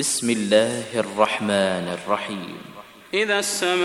بسم الله الرحمن الرحيم. إذا السماء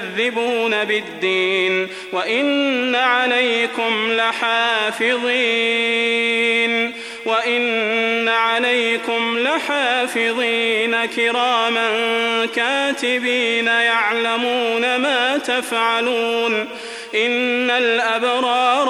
تكذبون بالدين وإن عليكم لحافظين وإن عليكم لحافظين كراما كاتبين يعلمون ما تفعلون إن الأبرار